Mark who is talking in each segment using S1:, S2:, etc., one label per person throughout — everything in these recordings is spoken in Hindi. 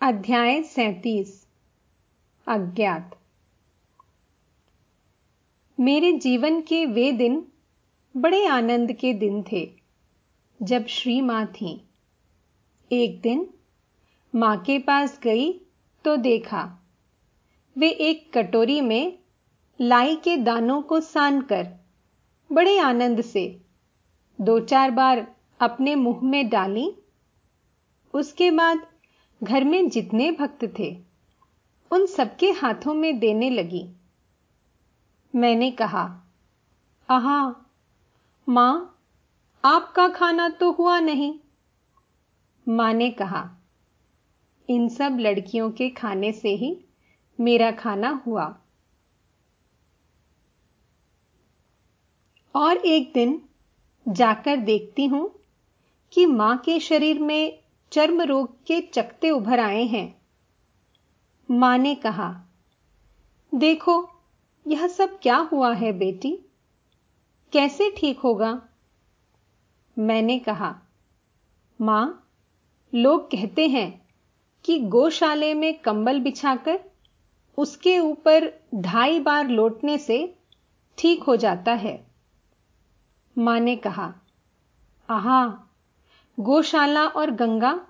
S1: अध्याय सैतीस। अज्ञात। मेरे जीवन के वे दिन बड़े आनंद के दिन थे, जब श्री माँ थी। एक दिन माँ के पास गई तो देखा, वे एक कटोरी में लाई के दानों को सान कर बड़े आनंद से दो चार बार अपने मुँह में डाली। उसके बाद घर में जितने भक्त थे, उन सबके हाथों में देने लगी। मैंने कहा, आहा, माँ, आपका खाना तो हुआ नहीं। माँ ने कहा, इन सब लड़कियों के खाने से ही मेरा खाना हुआ। और एक दिन जाकर देखती हूँ कि माँ के शरीर में चर्म रोग के चकते उभर आए हैं। माँ ने कहा, देखो, यह सब क्या हुआ है बेटी? कैसे ठीक होगा? मैंने कहा, माँ, लोग कहते हैं कि गौशाले में कंबल बिछाकर उसके ऊपर ढाई बार लौटने से ठीक हो जाता है। माँ ने कहा, आहा गौशाला और गंगा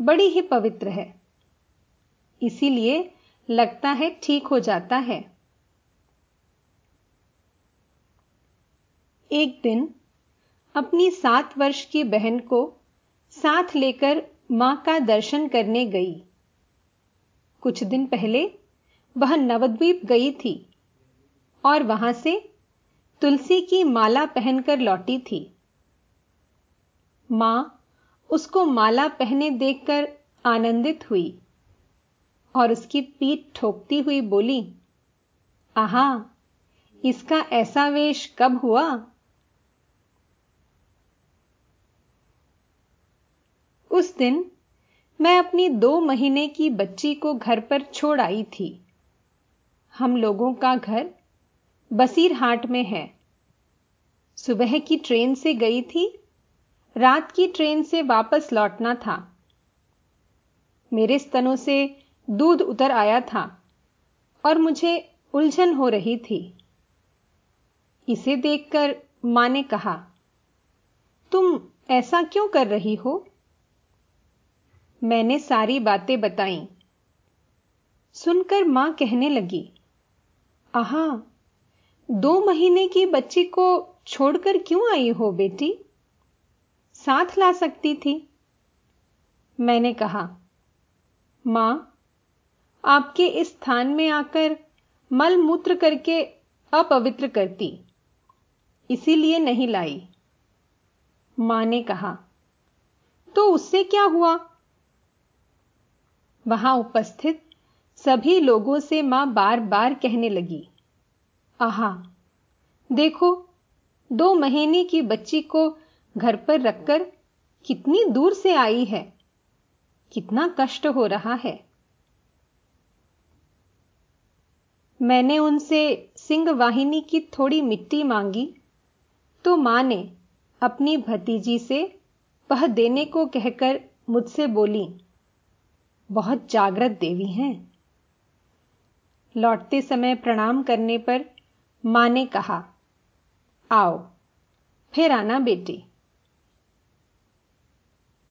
S1: बड़ी ही पवित्र है। इसीलिए लगता है ठीक हो जाता है। एक दिन अपनी सात वर्ष की बहन को साथ लेकर माँ का दर्शन करने गई। कुछ दिन पहले वह नवद्वीप गई थी और वहाँ से तुलसी की माला पहनकर लौटी थी। माँ उसको माला पहने देखकर आनंदित हुई और उसकी पीठ ठोकती हुई बोली, आहा, इसका ऐसा वेश कब हुआ? उस दिन मैं अपनी दो महीने की बच्ची को घर पर छोड़ आई थी। हम लोगों का घर बसीरहाट में है। सुबह की ट्रेन से गई थी रात की ट्रेन से वापस लौटना था। मेरे स्तनों से दूध उतर आया था और मुझे उलझन हो रही थी। इसे देखकर माँ ने कहा, तुम ऐसा क्यों कर रही हो? मैंने सारी बातें बताई। सुनकर माँ कहने लगी, आहा, दो महीने की बच्ची को छोड़कर क्यों आई हो बेटी? साथ ला सकती थी? मैंने कहा, माँ, आपके इस स्थान में आकर मल मूत्र करके अपवित्र करती, इसीलिए नहीं लाई। माँ ने कहा तो उससे क्या हुआ? वहाँ उपस्थित सभी लोगों से माँ बार बार कहने लगी, आहा, देखो, दो महीने की बच्ची को घर पर रखकर कितनी दूर से आई है, कितना कष्ट हो रहा है। मैंने उनसे सिंह वाहिनी की थोड़ी मिट्टी मांगी तो माँ ने अपनी भतीजी से वह देने को कहकर मुझसे बोली, बहुत जागृत देवी हैं। लौटते समय प्रणाम करने पर माँ ने कहा, आओ, फिर आना बेटी।